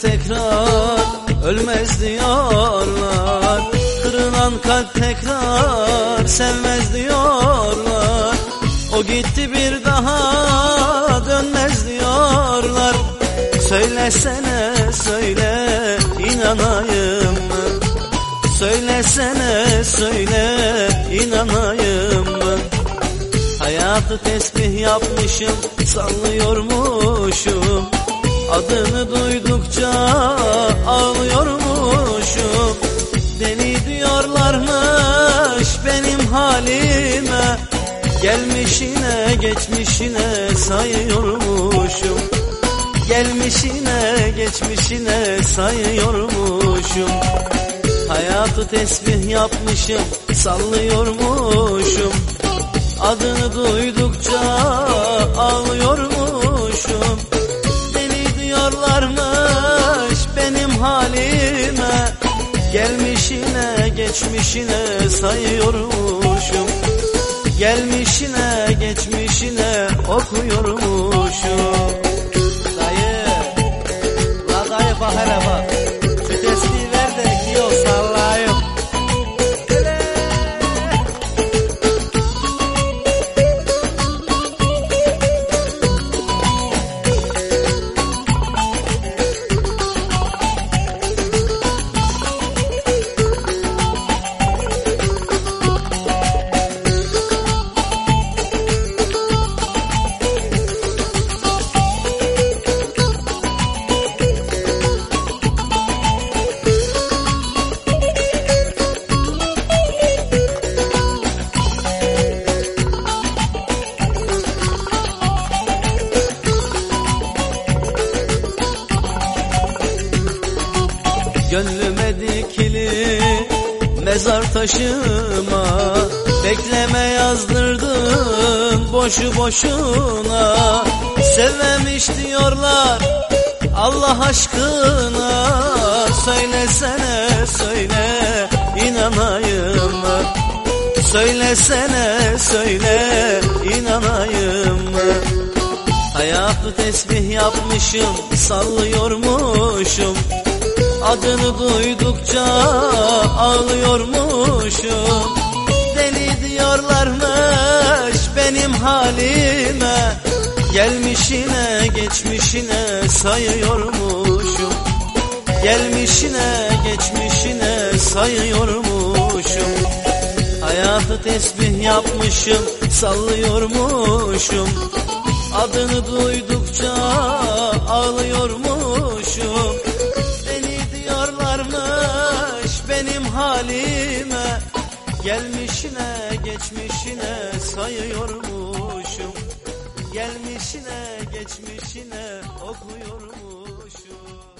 tekrar ölmez diyorlar Kırılan kalp tekrar sevmez diyorlar O gitti bir daha dönmez diyorlar Söylesene söyle inanayım mı? Söylesene söyle inanayım mı? Hayatı tesbih yapmışım sallıyormuşum Adını duydukça ağlıyormuşum. Deli diyorlarmış benim halime. Gelmişine geçmişine sayıyormuşum. Gelmişine geçmişine sayıyormuşum. Hayatı tesbih yapmışım sallıyormuşum. Adını duydukça geçmişine sayıyormuşum. Gelmişine geçmişine okuyormuşum Gönlüme dikili mezar taşıma Bekleme yazdırdın boşu boşuna Sevmemiş diyorlar Allah aşkına Söylesene söyle inanayım mı? Söylesene söyle inanayım mı? Hayatı tesbih yapmışım sallıyormuşum Adını duydukça ağlıyormuşum. Deli diyorlarmış benim halime. Gelmişine geçmişine sayıyormuşum. Gelmişine geçmişine sayıyormuşum. Hayatı tesbih yapmışım sallıyormuşum. Adını duydukça ağlıyormuşum halime Gelmişine geçmişine sayıyormuşum. Gelmişine geçmişine okuyormuşum